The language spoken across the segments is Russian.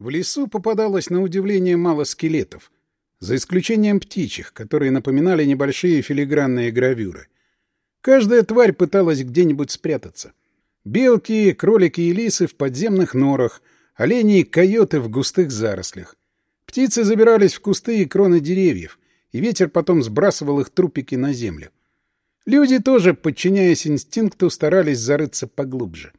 В лесу попадалось на удивление мало скелетов, за исключением птичьих, которые напоминали небольшие филигранные гравюры. Каждая тварь пыталась где-нибудь спрятаться. Белки, кролики и лисы в подземных норах, олени и койоты в густых зарослях. Птицы забирались в кусты и кроны деревьев, и ветер потом сбрасывал их трупики на землю. Люди тоже, подчиняясь инстинкту, старались зарыться поглубже.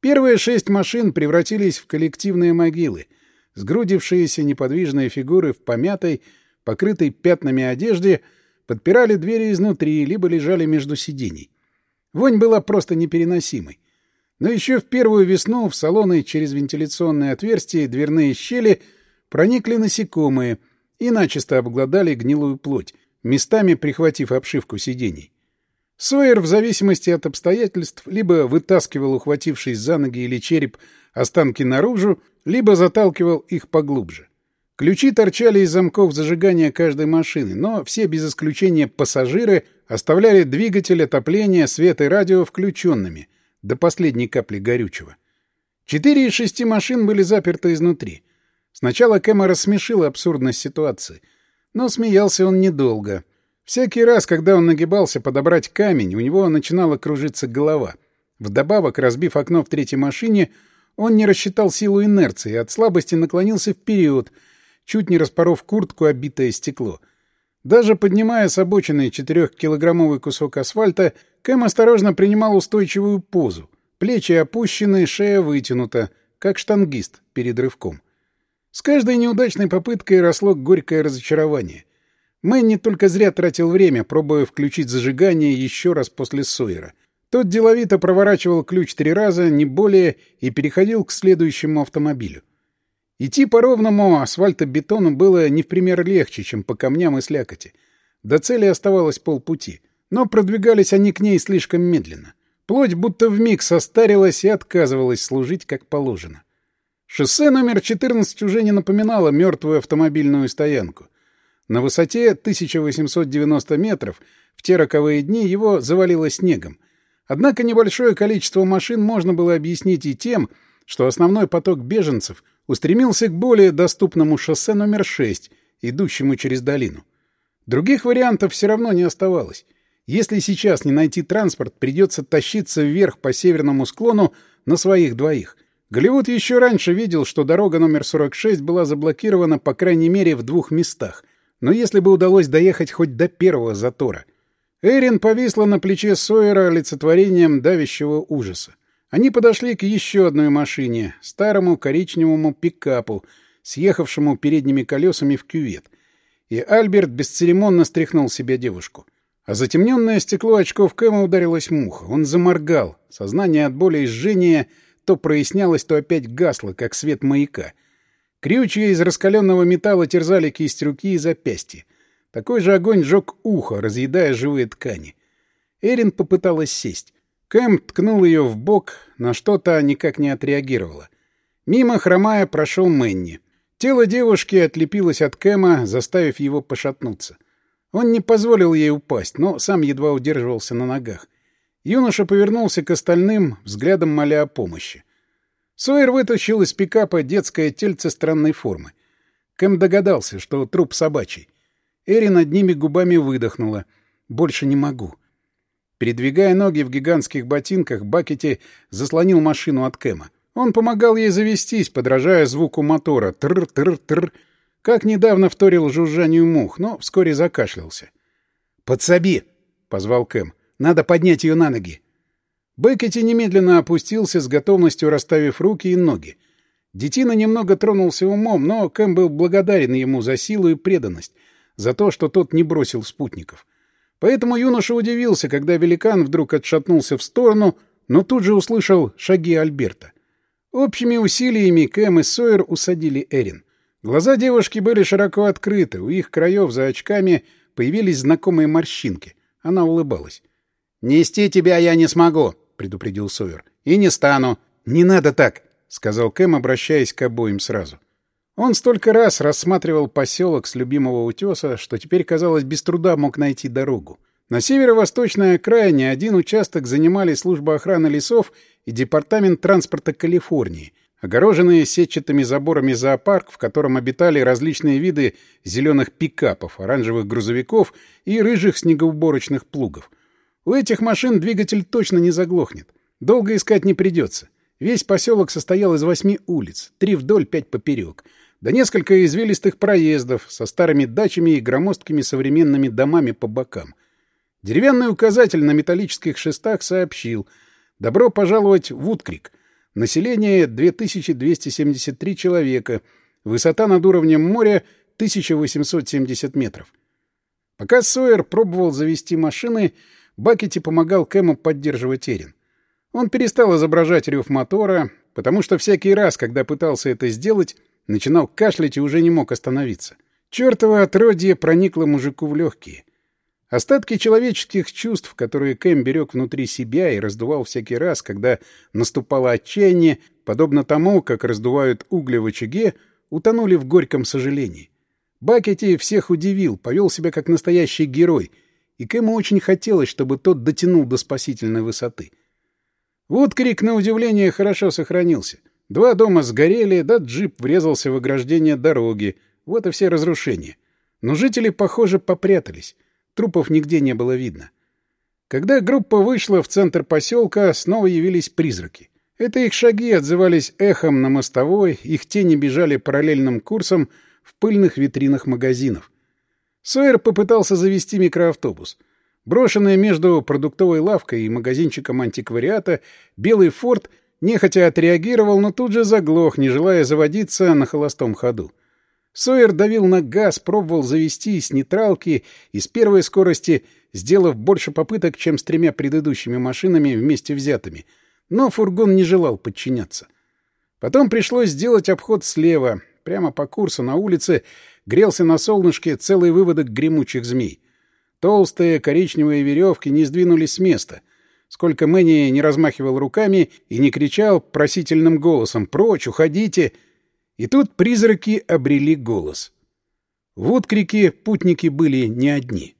Первые шесть машин превратились в коллективные могилы, сгрудившиеся неподвижные фигуры в помятой, покрытой пятнами одежде, подпирали двери изнутри, либо лежали между сидений. Вонь была просто непереносимой. Но еще в первую весну в салоны через вентиляционные отверстия и дверные щели проникли насекомые и начисто обглодали гнилую плоть, местами прихватив обшивку сидений. Сойер, в зависимости от обстоятельств, либо вытаскивал, ухватившись за ноги или череп, останки наружу, либо заталкивал их поглубже. Ключи торчали из замков зажигания каждой машины, но все без исключения пассажиры оставляли двигатель, отопление, свет и радио включенными, до последней капли горючего. Четыре из шести машин были заперты изнутри. Сначала Кэма рассмешила абсурдность ситуации, но смеялся он недолго — Всякий раз, когда он нагибался подобрать камень, у него начинала кружиться голова. Вдобавок, разбив окно в третьей машине, он не рассчитал силу инерции от слабости наклонился вперед, чуть не распоров куртку, обитое стекло. Даже поднимая с обочины четырехкилограммовый кусок асфальта, Кэм осторожно принимал устойчивую позу. Плечи опущены, шея вытянута, как штангист перед рывком. С каждой неудачной попыткой росло горькое разочарование. Мэнни только зря тратил время, пробуя включить зажигание еще раз после Сойера. Тот деловито проворачивал ключ три раза, не более, и переходил к следующему автомобилю. Идти по ровному асфальтобетону было не в пример легче, чем по камням и слякоти. До цели оставалось полпути. Но продвигались они к ней слишком медленно. Плоть будто вмиг состарилась и отказывалась служить как положено. Шоссе номер 14 уже не напоминало мертвую автомобильную стоянку — на высоте 1890 метров в те роковые дни его завалило снегом. Однако небольшое количество машин можно было объяснить и тем, что основной поток беженцев устремился к более доступному шоссе номер 6, идущему через долину. Других вариантов все равно не оставалось. Если сейчас не найти транспорт, придется тащиться вверх по северному склону на своих двоих. Голливуд еще раньше видел, что дорога номер 46 была заблокирована по крайней мере в двух местах — но если бы удалось доехать хоть до первого затора. Эрин повисла на плече Сойера олицетворением давящего ужаса. Они подошли к еще одной машине, старому коричневому пикапу, съехавшему передними колесами в кювет. И Альберт бесцеремонно стряхнул себе девушку. А затемненное стекло очков Кэма ударилось муха. Он заморгал. Сознание от боли и жжения то прояснялось, то опять гасло, как свет маяка — Крючья из раскаленного металла терзали кисть руки и запястья. Такой же огонь жег ухо, разъедая живые ткани. Эрин попыталась сесть. Кэм ткнул ее в бок, на что-то никак не отреагировала. Мимо, хромая, прошел Мэнни. Тело девушки отлепилось от Кэма, заставив его пошатнуться. Он не позволил ей упасть, но сам едва удерживался на ногах. Юноша повернулся к остальным, взглядом моля о помощи. Сойер вытащил из пикапа детское тельце странной формы. Кэм догадался, что труп собачий. Эри над ними губами выдохнула. «Больше не могу». Передвигая ноги в гигантских ботинках, Бакетти заслонил машину от Кэма. Он помогал ей завестись, подражая звуку мотора. Тр-тр-тр. Как недавно вторил жужжанию мух, но вскоре закашлялся. «Подсоби!» — позвал Кэм. «Надо поднять ее на ноги». Беккетти немедленно опустился, с готовностью расставив руки и ноги. Детина немного тронулся умом, но Кэм был благодарен ему за силу и преданность, за то, что тот не бросил спутников. Поэтому юноша удивился, когда великан вдруг отшатнулся в сторону, но тут же услышал шаги Альберта. Общими усилиями Кэм и Сойер усадили Эрин. Глаза девушки были широко открыты, у их краев за очками появились знакомые морщинки. Она улыбалась. «Нести тебя я не смогу», предупредил Сойер. «И не стану». «Не надо так», — сказал Кэм, обращаясь к обоим сразу. Он столько раз рассматривал поселок с любимого утеса, что теперь, казалось, без труда мог найти дорогу. На северо-восточной окраине один участок занимали служба охраны лесов и департамент транспорта Калифорнии. огороженные сетчатыми заборами зоопарк, в котором обитали различные виды зеленых пикапов, оранжевых грузовиков и рыжих снегоуборочных плугов. У этих машин двигатель точно не заглохнет. Долго искать не придется. Весь поселок состоял из восьми улиц, три вдоль, пять поперек, да несколько извилистых проездов со старыми дачами и громоздкими современными домами по бокам. Деревянный указатель на металлических шестах сообщил «Добро пожаловать в Уткрик», Население 2273 человека. Высота над уровнем моря 1870 метров. Пока Сойер пробовал завести машины, Бакетти помогал Кэму поддерживать Эрин. Он перестал изображать рев мотора, потому что всякий раз, когда пытался это сделать, начинал кашлять и уже не мог остановиться. Чёртово отродье проникло мужику в легкие. Остатки человеческих чувств, которые Кэм берег внутри себя и раздувал всякий раз, когда наступало отчаяние, подобно тому, как раздувают угли в очаге, утонули в горьком сожалении. Бакетти всех удивил, повел себя как настоящий герой, и Кэму очень хотелось, чтобы тот дотянул до спасительной высоты. Вот крик, на удивление, хорошо сохранился. Два дома сгорели, да джип врезался в ограждение дороги. Вот и все разрушения. Но жители, похоже, попрятались. Трупов нигде не было видно. Когда группа вышла в центр поселка, снова явились призраки. Это их шаги отзывались эхом на мостовой, их тени бежали параллельным курсом в пыльных витринах магазинов. Сойер попытался завести микроавтобус. Брошенный между продуктовой лавкой и магазинчиком антиквариата, белый «Форд» нехотя отреагировал, но тут же заглох, не желая заводиться на холостом ходу. Сойер давил на газ, пробовал завести с нейтралки и с первой скорости, сделав больше попыток, чем с тремя предыдущими машинами вместе взятыми. Но фургон не желал подчиняться. Потом пришлось сделать обход слева. Прямо по курсу на улице грелся на солнышке целый выводок гремучих змей. Толстые коричневые веревки не сдвинулись с места. Сколько Мэнни не размахивал руками и не кричал просительным голосом «Прочь, уходите!» И тут призраки обрели голос. В Уткрике путники были не одни.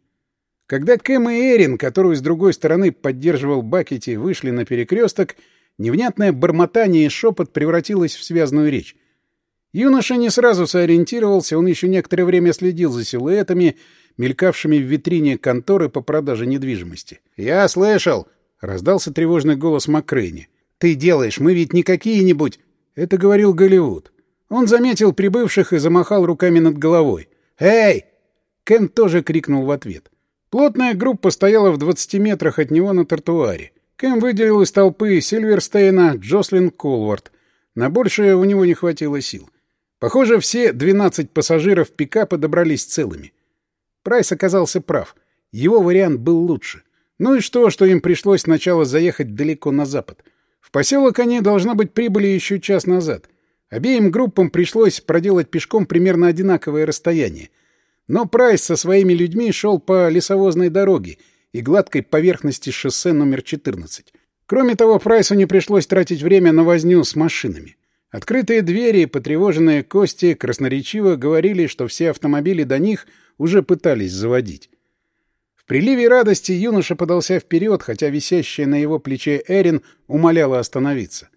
Когда Кэм и Эрин, которую с другой стороны поддерживал Бакетти, вышли на перекресток, невнятное бормотание и шепот превратилось в связную речь. Юноша не сразу сориентировался, он еще некоторое время следил за силуэтами, мелькавшими в витрине конторы по продаже недвижимости. «Я слышал!» — раздался тревожный голос Макрейни. «Ты делаешь, мы ведь не какие-нибудь...» — это говорил Голливуд. Он заметил прибывших и замахал руками над головой. «Эй!» Кен тоже крикнул в ответ. Плотная группа стояла в 20 метрах от него на тротуаре. Кэм выделил из толпы Сильверстейна Джослин Колвард. На большее у него не хватило сил. Похоже, все 12 пассажиров пикапа добрались целыми. Прайс оказался прав. Его вариант был лучше. Ну и что, что им пришлось сначала заехать далеко на запад? В поселок они, должно быть, прибыли еще час назад — Обеим группам пришлось проделать пешком примерно одинаковое расстояние. Но Прайс со своими людьми шел по лесовозной дороге и гладкой поверхности шоссе номер 14. Кроме того, Прайсу не пришлось тратить время на возню с машинами. Открытые двери и потревоженные кости красноречиво говорили, что все автомобили до них уже пытались заводить. В приливе радости юноша подался вперед, хотя висящая на его плече Эрин умоляла остановиться.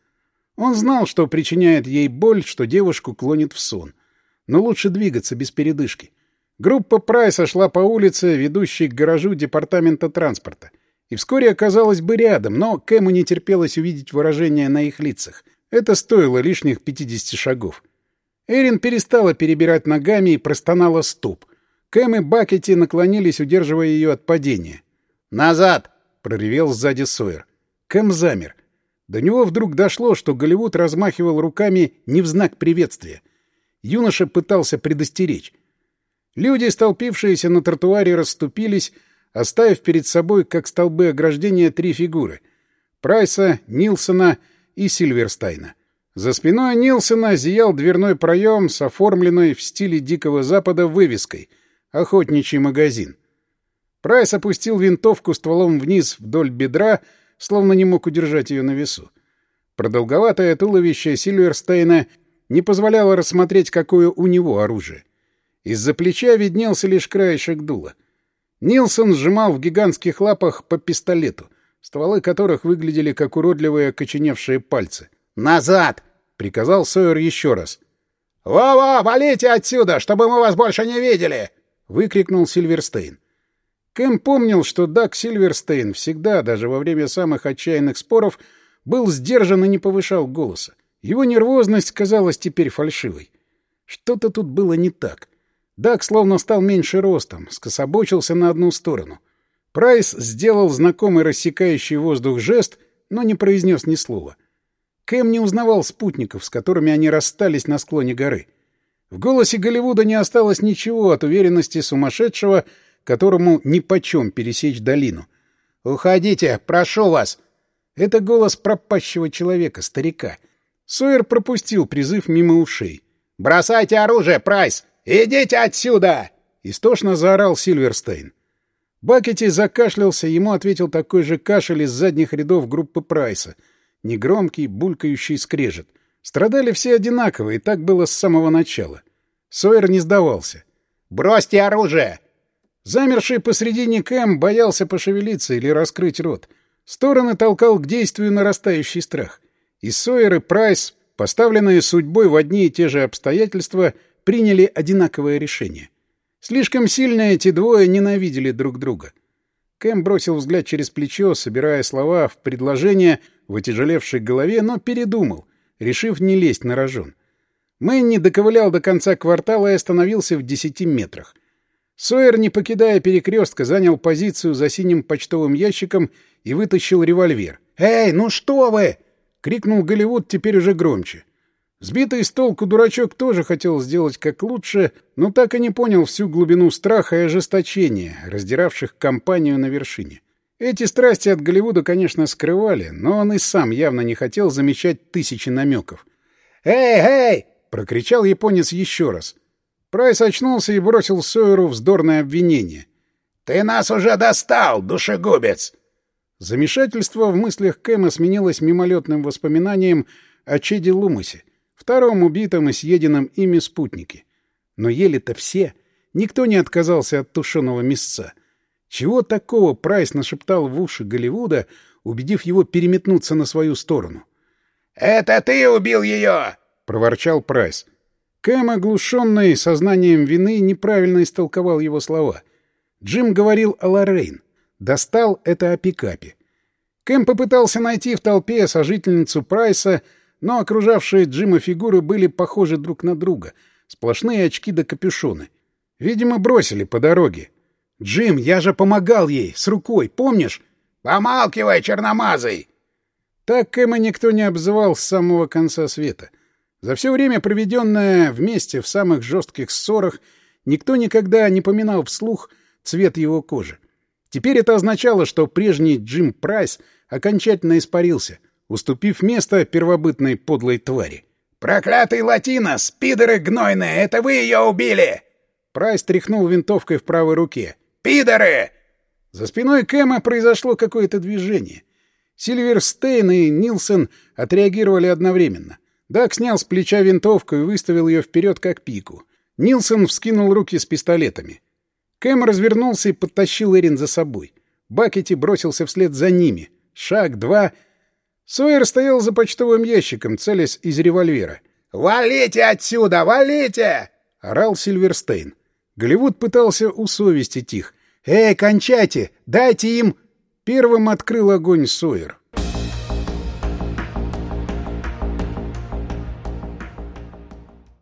Он знал, что причиняет ей боль, что девушку клонит в сон. Но лучше двигаться без передышки. Группа Прайса шла по улице, ведущей к гаражу департамента транспорта. И вскоре оказалась бы рядом, но Кэму не терпелось увидеть выражение на их лицах. Это стоило лишних 50 шагов. Эрин перестала перебирать ногами и простонала стоп. Кэм и Бакетти наклонились, удерживая ее от падения. «Назад!» — проревел сзади Сойер. Кэм замер. До него вдруг дошло, что Голливуд размахивал руками не в знак приветствия. Юноша пытался предостеречь. Люди, столпившиеся на тротуаре, расступились, оставив перед собой, как столбы ограждения, три фигуры — Прайса, Нилсона и Сильверстайна. За спиной Нилсона зиял дверной проем с оформленной в стиле Дикого Запада вывеской «Охотничий магазин». Прайс опустил винтовку стволом вниз вдоль бедра — словно не мог удержать ее на весу. Продолговатое туловище Сильверстейна не позволяло рассмотреть, какое у него оружие. Из-за плеча виднелся лишь краешек дула. Нилсон сжимал в гигантских лапах по пистолету, стволы которых выглядели как уродливые окоченевшие пальцы. «Назад!» — приказал Сойер еще раз. «Во-во, валите отсюда, чтобы мы вас больше не видели!» — выкрикнул Сильверстейн. Кэм помнил, что Даг Сильверстейн всегда, даже во время самых отчаянных споров, был сдержан и не повышал голоса. Его нервозность казалась теперь фальшивой. Что-то тут было не так. Даг словно стал меньше ростом, скособочился на одну сторону. Прайс сделал знакомый рассекающий воздух жест, но не произнес ни слова. Кэм не узнавал спутников, с которыми они расстались на склоне горы. В голосе Голливуда не осталось ничего от уверенности сумасшедшего, которому нипочем пересечь долину. «Уходите, прошу вас!» Это голос пропащего человека, старика. Сойер пропустил призыв мимо ушей. «Бросайте оружие, Прайс! Идите отсюда!» Истошно заорал Сильверстейн. Бакетти закашлялся, ему ответил такой же кашель из задних рядов группы Прайса. Негромкий, булькающий скрежет. Страдали все одинаково, и так было с самого начала. Сойер не сдавался. «Бросьте оружие!» Замерший посредине Кэм боялся пошевелиться или раскрыть рот. Стороны толкал к действию нарастающий страх. И Сойер, и Прайс, поставленные судьбой в одни и те же обстоятельства, приняли одинаковое решение. Слишком сильно эти двое ненавидели друг друга. Кэм бросил взгляд через плечо, собирая слова в предложение в отяжелевшей голове, но передумал, решив не лезть на рожон. Мэнни доковылял до конца квартала и остановился в десяти метрах. Сойер, не покидая перекрестка, занял позицию за синим почтовым ящиком и вытащил револьвер. «Эй, ну что вы!» — крикнул Голливуд теперь уже громче. Сбитый с толку дурачок тоже хотел сделать как лучше, но так и не понял всю глубину страха и ожесточения, раздиравших компанию на вершине. Эти страсти от Голливуда, конечно, скрывали, но он и сам явно не хотел замечать тысячи намеков. «Эй, эй!» — прокричал японец еще раз. Прайс очнулся и бросил Сойеру вздорное обвинение. «Ты нас уже достал, душегубец!» Замешательство в мыслях Кэма сменилось мимолетным воспоминанием о Чеди Лумасе, втором убитом и съеденном ими спутнике. Но ели-то все. Никто не отказался от тушеного мясца. Чего такого Прайс нашептал в уши Голливуда, убедив его переметнуться на свою сторону? «Это ты убил ее!» — проворчал Прайс. Кэм, оглушенный сознанием вины, неправильно истолковал его слова. Джим говорил о Лоррейн. Достал это о пикапе. Кэм попытался найти в толпе сожительницу Прайса, но окружавшие Джима фигуры были похожи друг на друга. Сплошные очки да капюшоны. Видимо, бросили по дороге. «Джим, я же помогал ей, с рукой, помнишь?» «Помалкивай, черномазый!» Так Кэма никто не обзывал с самого конца света. За все время, проведенное вместе в самых жестких ссорах, никто никогда не поминал вслух цвет его кожи. Теперь это означало, что прежний Джим Прайс окончательно испарился, уступив место первобытной подлой твари. «Проклятый латино! Спидеры гнойные! Это вы ее убили!» Прайс тряхнул винтовкой в правой руке. «Пидоры!» За спиной Кэма произошло какое-то движение. Сильверстейн и Нилсон отреагировали одновременно. Дак снял с плеча винтовку и выставил ее вперед, как пику. Нилсон вскинул руки с пистолетами. Кэм развернулся и подтащил Эрин за собой. Бакетти бросился вслед за ними. Шаг, два. Сойер стоял за почтовым ящиком, целясь из револьвера. «Валите отсюда! Валите!» — орал Сильверстейн. Голливуд пытался усовестить их. «Эй, кончайте! Дайте им...» Первым открыл огонь Сойер.